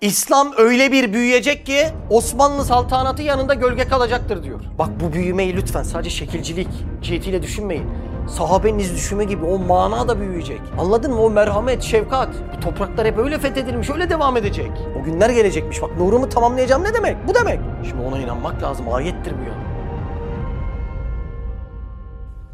İslam öyle bir büyüyecek ki Osmanlı saltanatı yanında gölge kalacaktır diyor. Bak bu büyümeyi lütfen sadece şekilcilik cihetiyle düşünmeyin. Sahabenin iz düşümü gibi o mana da büyüyecek. Anladın mı? O merhamet, şefkat. Bu topraklar hep öyle fethedilmiş, öyle devam edecek. O günler gelecekmiş. Bak nurumu tamamlayacağım ne demek? Bu demek. Şimdi ona inanmak lazım. Ayettir bu ya.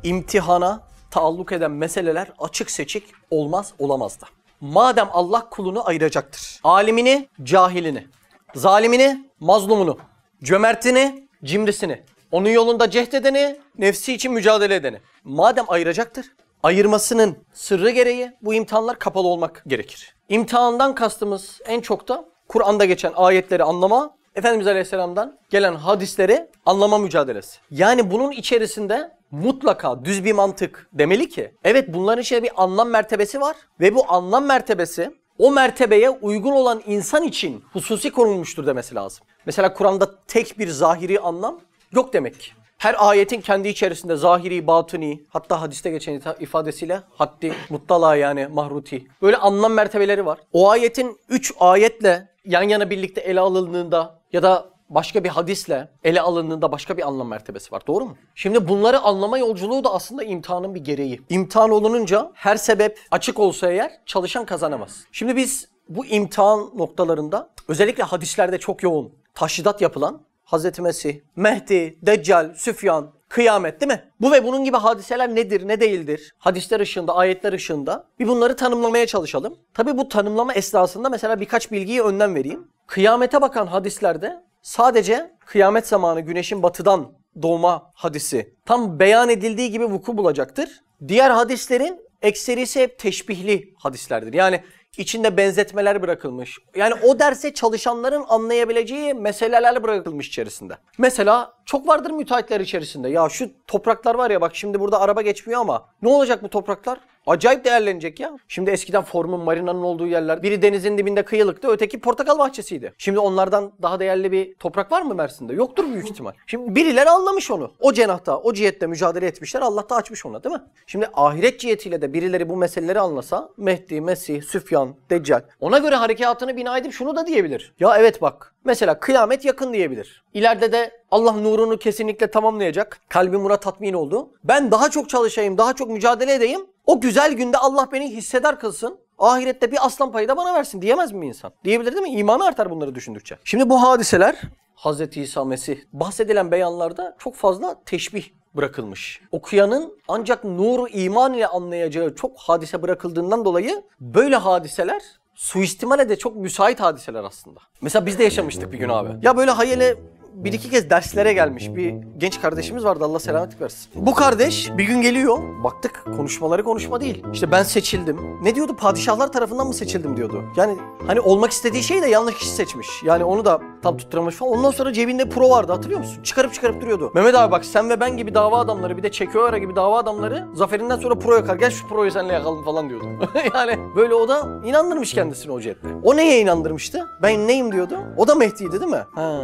İmtihana taalluk eden meseleler açık seçik olmaz olamaz da. Madem Allah kulunu ayıracaktır. Alimini, cahilini, zalimini, mazlumunu, cömertini, cimrisini, onun yolunda cehdedeni, nefsi için mücadele edeni. Madem ayıracaktır, ayırmasının sırrı gereği bu imtihanlar kapalı olmak gerekir. İmtihandan kastımız en çok da Kur'an'da geçen ayetleri anlama, Efendimiz Aleyhisselam'dan gelen hadisleri anlama mücadelesi. Yani bunun içerisinde mutlaka düz bir mantık demeli ki evet bunların içinde bir anlam mertebesi var ve bu anlam mertebesi o mertebeye uygun olan insan için hususi konulmuştur demesi lazım. Mesela Kur'an'da tek bir zahiri anlam yok demek ki. Her ayetin kendi içerisinde zahiri, batini, hatta hadiste geçen ifadesiyle haddi, muttala yani mahruti. Böyle anlam mertebeleri var. O ayetin 3 ayetle yan yana birlikte ele alındığında ya da başka bir hadisle ele alındığında başka bir anlam mertebesi var. Doğru mu? Şimdi bunları anlama yolculuğu da aslında imtihanın bir gereği. İmtihan olununca her sebep açık olsa eğer çalışan kazanamaz. Şimdi biz bu imtihan noktalarında özellikle hadislerde çok yoğun taşhidat yapılan Hazreti Mesih, Mehdi, Deccal, Süfyan, kıyamet değil mi? Bu ve bunun gibi hadiseler nedir, ne değildir? Hadisler ışığında, ayetler ışığında bir bunları tanımlamaya çalışalım. Tabi bu tanımlama esnasında mesela birkaç bilgiyi önden vereyim. Kıyamete bakan hadislerde sadece kıyamet zamanı güneşin batıdan doğma hadisi tam beyan edildiği gibi vuku bulacaktır. Diğer hadislerin ekserisi hep teşbihli hadislerdir. Yani içinde benzetmeler bırakılmış. Yani o derse çalışanların anlayabileceği meseleler bırakılmış içerisinde. Mesela çok vardır müteahhitler içerisinde. Ya şu topraklar var ya bak şimdi burada araba geçmiyor ama ne olacak bu topraklar? Acayip değerlenecek ya. Şimdi eskiden formun marinanın olduğu yerler biri denizin dibinde kıyılıktı öteki portakal bahçesiydi. Şimdi onlardan daha değerli bir toprak var mı Mersin'de? Yoktur büyük ihtimal. Şimdi birileri anlamış onu. O cenahta, o cihette mücadele etmişler. Allah da açmış ona değil mi? Şimdi ahiret cihetiyle de birileri bu meseleleri anlasa Mehdi, Mesih, Süfyan, Deccal ona göre harekatını bina edip şunu da diyebilir. Ya evet bak mesela kıyamet yakın diyebilir. İleride de Allah nurunu kesinlikle tamamlayacak. Kalbi murat tatmin oldu. Ben daha çok çalışayım, daha çok mücadele edeyim. O güzel günde Allah beni hissedar kılsın. Ahirette bir aslan payı da bana versin diyemez mi insan? Diyebilir değil mi? İmanı artar bunları düşündükçe. Şimdi bu hadiseler Hz. İsa Mesih bahsedilen beyanlarda çok fazla teşbih bırakılmış. Okuyanın ancak nuru iman ile anlayacağı çok hadise bırakıldığından dolayı böyle hadiseler suistimale de çok müsait hadiseler aslında. Mesela biz de yaşamıştık bir gün abi. Ya böyle hayale bir iki kez derslere gelmiş bir genç kardeşimiz vardı Allah selamet versin. Bu kardeş bir gün geliyor. Baktık konuşmaları konuşma değil. İşte ben seçildim. Ne diyordu? Padişahlar tarafından mı seçildim diyordu. Yani hani olmak istediği şey de yanlış kişi seçmiş. Yani onu da tam tutturamamış falan. Ondan sonra cebinde pro vardı hatırlıyor musun? Çıkarıp çıkarıp duruyordu. Mehmet abi bak sen ve ben gibi dava adamları bir de Çekiöre gibi dava adamları zaferinden sonra pro yakar. Gel şu proyu seninle yakalım falan diyordu. yani böyle o da inandırmış kendisini o cihetle. O neye inandırmıştı? Ben neyim diyordu? O da Mehdi'ydi değil mi? Ha.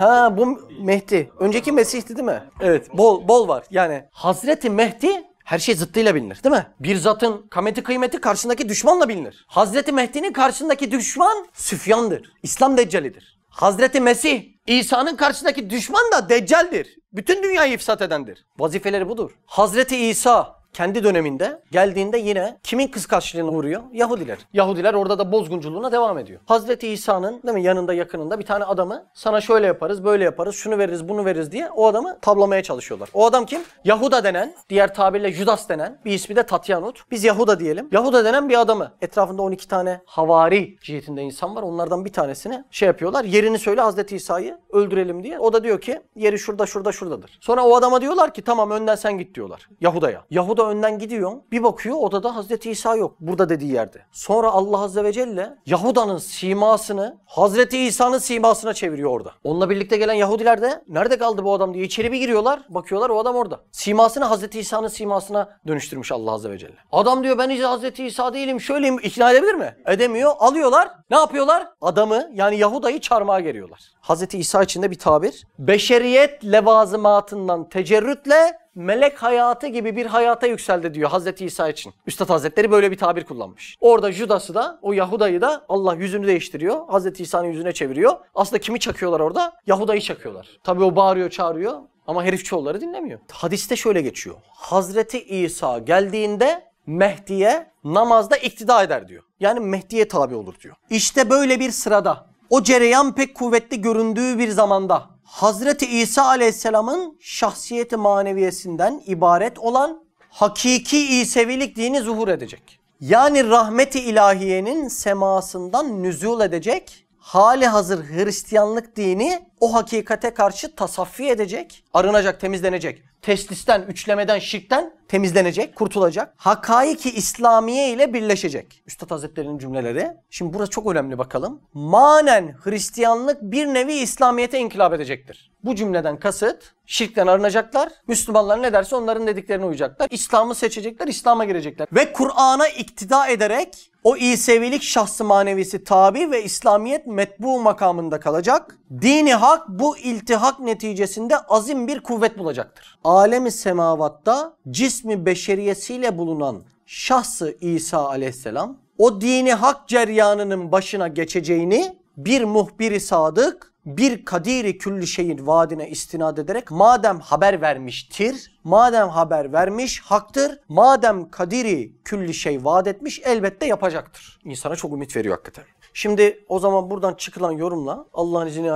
Ha bu Mehdi. Önceki Mesih'ti değil mi? Evet. Bol bol var. Yani Hazreti Mehdi her şey zıttıyla bilinir değil mi? Bir zatın kameti kıymeti karşısındaki düşmanla bilinir. Hazreti Mehdi'nin karşısındaki düşman Süfyan'dır. İslam Deccalidir. Hazreti Mesih İsa'nın karşısındaki düşman da Deccal'dir. Bütün dünyayı ifsat edendir. Vazifeleri budur. Hazreti İsa kendi döneminde geldiğinde yine kimin kıskançlığına uğruyor? Yahudiler. Yahudiler orada da bozgunculuğuna devam ediyor. Hazreti İsa'nın değil mi yanında yakınında bir tane adamı sana şöyle yaparız, böyle yaparız, şunu veririz, bunu veririz diye o adamı tablamaya çalışıyorlar. O adam kim? Yahuda denen, diğer tabirle Judas denen, bir ismi de Tatyanut. Biz Yahuda diyelim. Yahuda denen bir adamı. Etrafında 12 tane havari cihetinde insan var. Onlardan bir tanesini şey yapıyorlar. Yerini söyle Hazreti İsa'yı öldürelim diye. O da diyor ki yeri şurada şurada şuradadır. Sonra o adama diyorlar ki tamam önden sen git diyorlar. Yahuda'ya. Yahuda önden gidiyor. Bir bakıyor odada Hazreti İsa yok. Burada dediği yerde. Sonra Allah Azze ve Celle Yahuda'nın simasını Hazreti İsa'nın simasına çeviriyor orada. Onunla birlikte gelen Yahudiler de nerede kaldı bu adam diye içeri bir giriyorlar. Bakıyorlar o adam orada. Simasını Hazreti İsa'nın simasına dönüştürmüş Allah Azze ve Celle. Adam diyor ben hiç Hazreti İsa değilim şöyleyim ikna edebilir mi? Edemiyor. Alıyorlar. Ne yapıyorlar? Adamı yani Yahuda'yı çarmıha geriyorlar. Hazreti İsa için de bir tabir. Beşeriyet levazımatından tecerrütle melek hayatı gibi bir hayata yükseldi diyor Hazreti İsa için. Üstad Hazretleri böyle bir tabir kullanmış. Orada Judas'ı da o Yahuda'yı da Allah yüzünü değiştiriyor. Hazreti İsa'nın yüzüne çeviriyor. Aslında kimi çakıyorlar orada? Yahuda'yı çakıyorlar. Tabii o bağırıyor çağırıyor ama herif çoğulları dinlemiyor. Hadiste şöyle geçiyor. Hazreti İsa geldiğinde Mehdi'ye namazda iktida eder diyor. Yani Mehdi'ye tabi olur diyor. İşte böyle bir sırada o cereyan pek kuvvetli göründüğü bir zamanda Hazreti İsa Aleyhisselam'ın şahsiyeti maneviyesinden ibaret olan hakiki İsevilik dini zuhur edecek. Yani rahmeti ilahiyenin semasından nüzul edecek hali hazır Hristiyanlık dini o hakikate karşı tasaffi edecek, arınacak, temizlenecek. Teslisten, üçlemeden, şirkten temizlenecek, kurtulacak. Hakaiki İslamiye ile birleşecek. Üstad Hazretleri'nin cümleleri. Şimdi burası çok önemli bakalım. Manen Hristiyanlık bir nevi İslamiyete inkılap edecektir. Bu cümleden kasıt şirkten arınacaklar. Müslümanlar ne derse onların dediklerine uyacaklar. İslam'ı seçecekler, İslam'a girecekler. Ve Kur'an'a iktida ederek o İsevilik şahsı manevisi tabi ve İslamiyet metbu makamında kalacak. Dini hak bu iltihak neticesinde azim bir kuvvet bulacaktır. Alemi semavatta cismi beşeriyesiyle bulunan şahsı İsa aleyhisselam o dini hak ceryanının başına geçeceğini bir muhbiri sadık bir kadiri külli şeyin vaadine istinad ederek madem haber vermiştir, madem haber vermiş haktır, madem kadiri külli şey vaat etmiş elbette yapacaktır. İnsana çok ümit veriyor hakikaten. Şimdi o zaman buradan çıkılan yorumla Allah'ın izni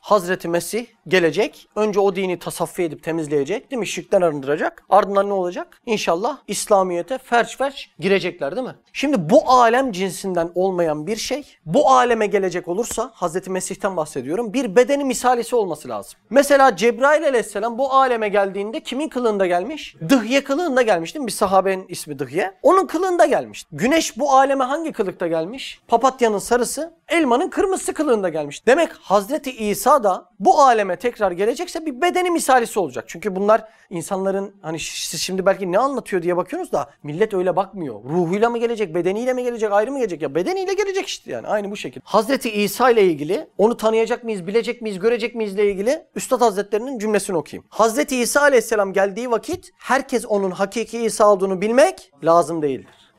Hazreti Mesih gelecek. Önce o dini tasaffi edip temizleyecek değil mi? Şirkten arındıracak. Ardından ne olacak? İnşallah İslamiyet'e ferç ferç girecekler değil mi? Şimdi bu alem cinsinden olmayan bir şey bu aleme gelecek olursa Hazreti Mesih'ten bahsediyorum. Bir bedeni misalisi olması lazım. Mesela Cebrail aleyhisselam bu aleme geldiğinde kimin kılığında gelmiş? Dıhye kılığında gelmiş değil mi? Bir sahabenin ismi Dıhye. Onun kılığında gelmiş. Güneş bu aleme hangi kılıkta gelmiş? Papatyanın sarısı, elmanın kırmızısı kılığında gelmiş. Demek Hazreti İsa da bu aleme tekrar gelecekse bir bedeni misalisi olacak. Çünkü bunlar insanların hani siz şimdi belki ne anlatıyor diye bakıyorsunuz da millet öyle bakmıyor. Ruhuyla mı gelecek, bedeniyle mi gelecek, ayrı mı gelecek? Ya bedeniyle gelecek işte yani aynı bu şekilde. Hazreti İsa ile ilgili onu tanıyacak mıyız, bilecek miyiz, görecek miyiz ile ilgili Üstad Hazretlerinin cümlesini okuyayım. Hazreti İsa aleyhisselam geldiği vakit herkes onun hakiki İsa olduğunu bilmek lazım değildir.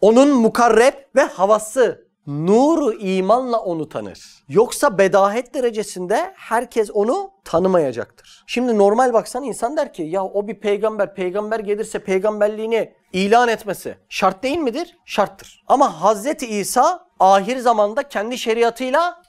Onun mukarreb ve havası nuru imanla onu tanır. Yoksa bedahet derecesinde herkes onu tanımayacaktır. Şimdi normal baksan insan der ki ya o bir peygamber, peygamber gelirse peygamberliğini ilan etmesi şart değil midir? Şarttır. Ama Hazreti İsa ahir zamanda kendi şeriatıyla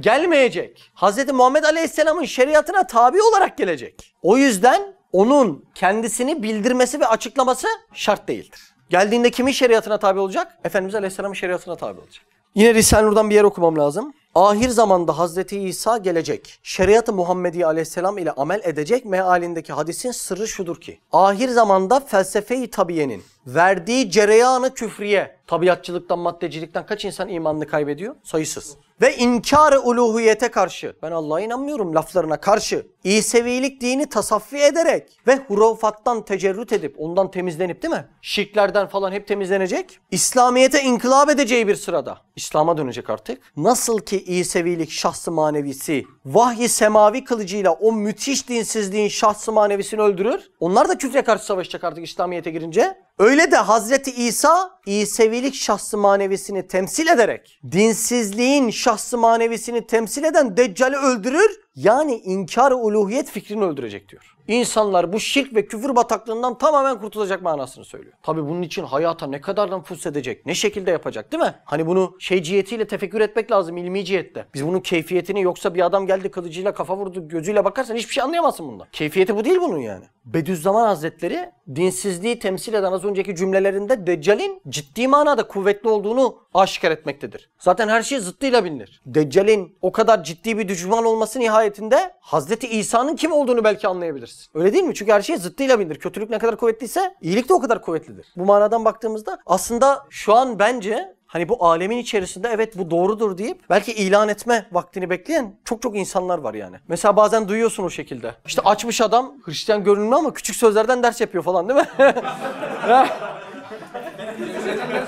gelmeyecek. Hazreti Muhammed Aleyhisselam'ın şeriatına tabi olarak gelecek. O yüzden onun kendisini bildirmesi ve açıklaması şart değildir. Geldiğinde kimin şeriatına tabi olacak? Efendimiz Aleyhisselam'ın şeriatına tabi olacak. Yine Risale Nur'dan bir yer okumam lazım. Ahir zamanda Hazreti İsa gelecek. Şeriat-ı Muhammedi Aleyhisselam ile amel edecek mealindeki hadisin sırrı şudur ki. Ahir zamanda felsefe-i tabiyenin verdiği cereyanı küfriye, tabiatçılıktan, maddecilikten kaç insan imanını kaybediyor? Sayısız. Ve inkar-ı uluhiyete karşı, ben Allah'a inanmıyorum laflarına karşı, İsevilik dini tasaffi ederek ve hurufattan tecerrüt edip, ondan temizlenip değil mi? Şirklerden falan hep temizlenecek. İslamiyete inkılap edeceği bir sırada. İslam'a dönecek artık. Nasıl ki İsevilik şahsı manevisi vahyi semavi kılıcıyla o müthiş dinsizliğin şahsı manevisini öldürür. Onlar da küfre karşı savaşacak artık İslamiyet'e girince. Öyle de Hazreti İsa İsevilik şahsı manevisini temsil ederek dinsizliğin şahsı manevisini temsil eden Deccal'i öldürür. Yani inkar uluhiyet fikrini öldürecek diyor. İnsanlar bu şirk ve küfür bataklığından tamamen kurtulacak manasını söylüyor. Tabi bunun için hayata ne kadardan nüfus edecek, ne şekilde yapacak değil mi? Hani bunu şey cihetiyle tefekkür etmek lazım ilmi cihette. Biz bunun keyfiyetini yoksa bir adam geldi kılıcıyla kafa vurdu gözüyle bakarsan hiçbir şey anlayamazsın bundan. Keyfiyeti bu değil bunun yani. Bediüzzaman Hazretleri dinsizliği temsil eden az önceki cümlelerinde Deccal'in ciddi manada kuvvetli olduğunu aşikar etmektedir. Zaten her şey zıttıyla bilinir. Deccal'in o kadar ciddi bir düşman olması nihayetinde Hazreti İsa'nın kim olduğunu belki anlayabilirsin. Öyle değil mi? Çünkü her şey zıttıyla bilinir. Kötülük ne kadar kuvvetliyse iyilik de o kadar kuvvetlidir. Bu manadan baktığımızda aslında şu an bence hani bu alemin içerisinde evet bu doğrudur deyip belki ilan etme vaktini bekleyen çok çok insanlar var yani. Mesela bazen duyuyorsun o şekilde. İşte açmış adam Hristiyan görünümlü ama küçük sözlerden ders yapıyor falan değil mi?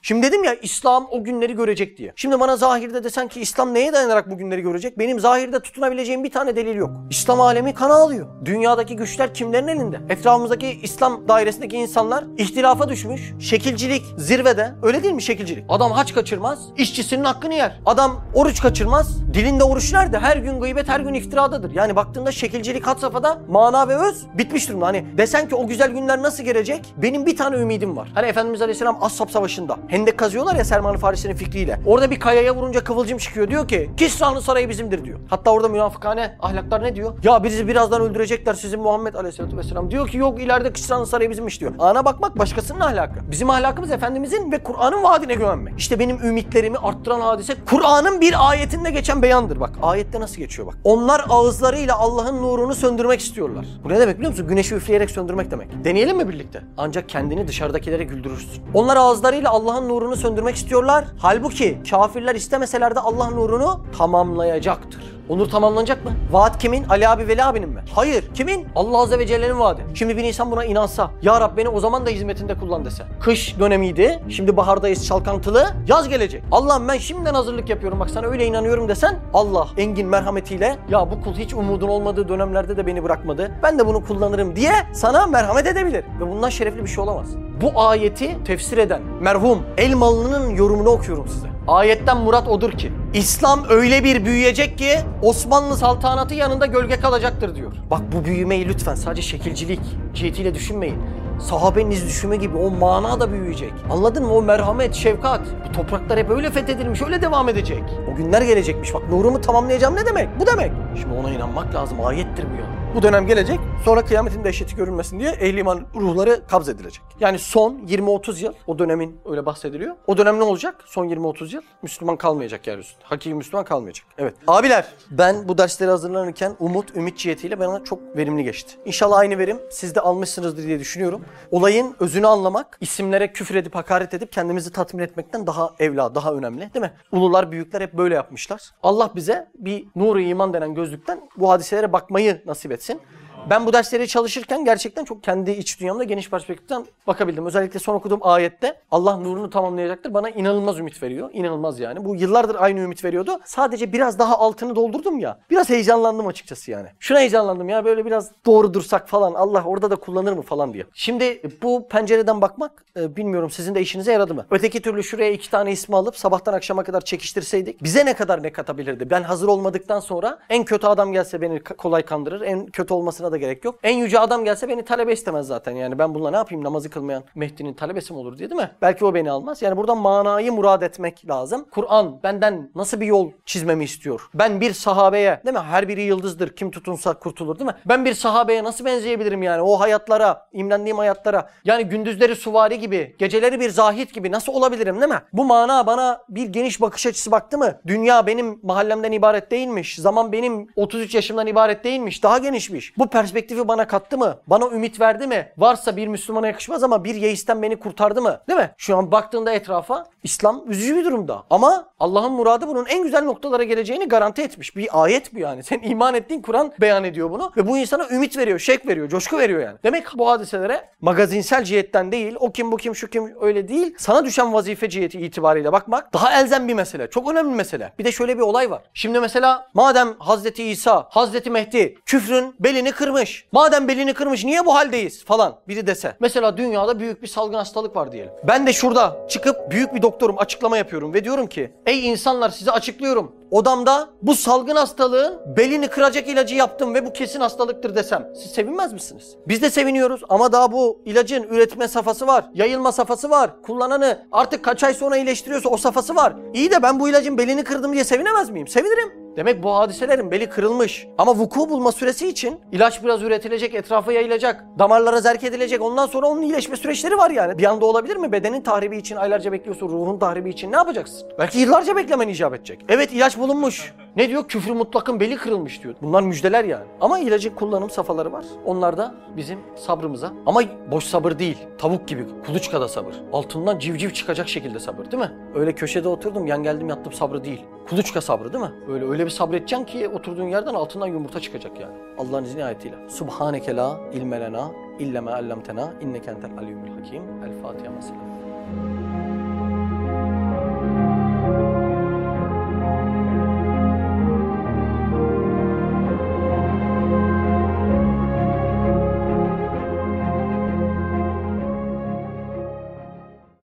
Şimdi dedim ya İslam o günleri görecek diye. Şimdi bana zahirde desen ki İslam neye dayanarak bu günleri görecek? Benim zahirde tutunabileceğim bir tane delil yok. İslam alemi kana alıyor. Dünyadaki güçler kimlerin elinde? Etrafımızdaki İslam dairesindeki insanlar ihtilafa düşmüş. Şekilcilik zirvede. Öyle değil mi şekilcilik? Adam haç kaçırmaz, işçisinin hakkını yer. Adam oruç kaçırmaz, dilinde oruç nerede? Her gün gıybet, her gün iftiradadır. Yani baktığında şekilcilik had safhada mana ve öz bitmiş durumda. Hani desen ki o güzel günler nasıl gelecek? Benim bir tane ümidim var. Hani Efendimiz Aleyhisselam Ashab Savaşı'nda hendek kazıyorlar ya Selman-ı Farisi'nin fikriyle. Orada bir kayaya vurunca kıvılcım çıkıyor. Diyor ki Kisra'nın sarayı bizimdir diyor. Hatta orada münafıkane ahlaklar ne diyor? Ya bizi birazdan öldürecekler sizin Muhammed Aleyhisselatü Vesselam. Diyor ki yok ileride Kisra'nın sarayı bizimmiş diyor. Ana bakmak başkasının ahlakı. Bizim ahlakımız Efendimizin ve Kur'an'ın vaadine güvenmek. İşte benim ümitlerimi arttıran hadise Kur'an'ın bir ayetinde geçen beyandır. Bak ayette nasıl geçiyor bak. Onlar ağızlarıyla Allah'ın nurunu söndürmek istiyorlar. Bu ne demek biliyor musun? Güneşi üfleyerek söndürmek demek. Deneyelim mi birlikte? Ancak kendini dışarıdakilere güldürürsün. Onlar ağızlarıyla Allah'ın nurunu söndürmek istiyorlar. Halbuki kafirler istemeseler de Allah nurunu tamamlayacaktır. O nur tamamlanacak mı? Vaat kimin? Ali abi Veli abinin? Hayır. Kimin? Allah Azze ve Celle'nin vaadi. Şimdi bir insan buna inansa, Ya Rab beni o zaman da hizmetinde kullan dese. Kış dönemiydi, şimdi bahardayız çalkantılı, yaz gelecek. Allah'ım ben şimdiden hazırlık yapıyorum bak sana öyle inanıyorum desen, Allah engin merhametiyle, ya bu kul hiç umudun olmadığı dönemlerde de beni bırakmadı, ben de bunu kullanırım diye sana merhamet edebilir. Ve bundan şerefli bir şey olamaz. Bu ayeti tefsir eden merhum Elmalı'nın yorumunu okuyorum size. Ayetten murat odur ki İslam öyle bir büyüyecek ki Osmanlı saltanatı yanında gölge kalacaktır diyor. Bak bu büyümeyi lütfen sadece şekilcilik cihetiyle düşünmeyin. Sahabenin iz gibi o mana da büyüyecek. Anladın mı? O merhamet, şefkat. Bu topraklar hep öyle fethedilmiş, öyle devam edecek. O günler gelecekmiş. Bak nurumu tamamlayacağım ne demek? Bu demek. Şimdi ona inanmak lazım. Ayettir bu ya. Bu dönem gelecek. Sonra kıyametin dehşeti görünmesin diye ehli iman ruhları kabz edilecek. Yani son 20-30 yıl o dönemin öyle bahsediliyor. O dönem ne olacak? Son 20-30 yıl Müslüman kalmayacak yeryüzünde. Hakiki Müslüman kalmayacak. Evet. Abiler ben bu dersleri hazırlanırken umut, ümit cihetiyle bana çok verimli geçti. İnşallah aynı verim siz de almışsınızdır diye düşünüyorum. Olayın özünü anlamak, isimlere küfür edip hakaret edip kendimizi tatmin etmekten daha evla, daha önemli değil mi? Ulular, büyükler hep böyle yapmışlar. Allah bize bir nuru iman denen gözlükten bu hadiselere bakmayı nasip etsin etsin. Ben bu dersleri çalışırken gerçekten çok kendi iç dünyamda geniş perspektiften bakabildim. Özellikle son okuduğum ayette Allah nurunu tamamlayacaktır. Bana inanılmaz ümit veriyor. İnanılmaz yani. Bu yıllardır aynı ümit veriyordu. Sadece biraz daha altını doldurdum ya. Biraz heyecanlandım açıkçası yani. Şuna heyecanlandım ya böyle biraz doğru dursak falan. Allah orada da kullanır mı falan diye. Şimdi bu pencereden bakmak e, bilmiyorum sizin de işinize yaradı mı? Öteki türlü şuraya iki tane ismi alıp sabahtan akşama kadar çekiştirseydik bize ne kadar ne katabilirdi? Ben hazır olmadıktan sonra en kötü adam gelse beni kolay kandırır. En kötü olmasına da gerek yok. En yüce adam gelse beni talebe istemez zaten. Yani ben bununla ne yapayım namazı kılmayan Mehdi'nin talebesi mi olur diye değil mi? Belki o beni almaz. Yani buradan manayı murad etmek lazım. Kur'an benden nasıl bir yol çizmemi istiyor? Ben bir sahabeye değil mi? Her biri yıldızdır. Kim tutunsa kurtulur değil mi? Ben bir sahabeye nasıl benzeyebilirim yani? O hayatlara, imrendiğim hayatlara. Yani gündüzleri suvari gibi, geceleri bir zahit gibi nasıl olabilirim değil mi? Bu mana bana bir geniş bakış açısı baktı mı? Dünya benim mahallemden ibaret değilmiş. Zaman benim 33 yaşımdan ibaret değilmiş. Daha genişmiş. Bu perspektifi bana kattı mı? Bana ümit verdi mi? Varsa bir Müslümana yakışmaz ama bir yeisten beni kurtardı mı? Değil mi? Şu an baktığında etrafa İslam üzücü bir durumda. Ama Allah'ın muradı bunun en güzel noktalara geleceğini garanti etmiş. Bir ayet bu yani. Sen iman ettiğin Kur'an beyan ediyor bunu. Ve bu insana ümit veriyor, şek veriyor, coşku veriyor yani. Demek bu hadiselere magazinsel cihetten değil, o kim bu kim şu kim öyle değil. Sana düşen vazife ciheti itibariyle bakmak daha elzem bir mesele. Çok önemli bir mesele. Bir de şöyle bir olay var. Şimdi mesela madem Hazreti İsa, Hazreti Mehdi küfrün belini kırmış. Madem belini kırmış niye bu haldeyiz falan biri dese. Mesela dünyada büyük bir salgın hastalık var diyelim. Ben de şurada çıkıp büyük bir doktorum açıklama yapıyorum ve diyorum ki ey insanlar size açıklıyorum. Odamda bu salgın hastalığın belini kıracak ilacı yaptım ve bu kesin hastalıktır desem siz sevinmez misiniz? Biz de seviniyoruz ama daha bu ilacın üretme safhası var, yayılma safhası var. Kullananı artık kaç ay sonra iyileştiriyorsa o safhası var. İyi de ben bu ilacın belini kırdım diye sevinemez miyim? Sevinirim. Demek bu hadiselerin beli kırılmış. Ama vuku bulma süresi için ilaç biraz üretilecek, etrafa yayılacak, damarlara zerk edilecek. Ondan sonra onun iyileşme süreçleri var yani. Bir anda olabilir mi? Bedenin tahribi için aylarca bekliyorsun, ruhun tahribi için ne yapacaksın? Belki yıllarca beklemen icap edecek. Evet ilaç bulunmuş. Ne diyor? Küfrü mutlakın beli kırılmış diyor. Bunlar müjdeler yani. Ama ilacın kullanım safhaları var. Onlar da bizim sabrımıza. Ama boş sabır değil. Tavuk gibi kuluçkada sabır. Altından civciv çıkacak şekilde sabır değil mi? Öyle köşede oturdum yan geldim yattım sabrı değil. Kuluçka sabrı değil mi? Öyle öyle bir sabredeceksin ki oturduğun yerden altından yumurta çıkacak yani. Allah'ın izni ayetiyle. Subhaneke la ilme lena illa ma allamtena inneke entel alimul hakim. El Fatiha mesela.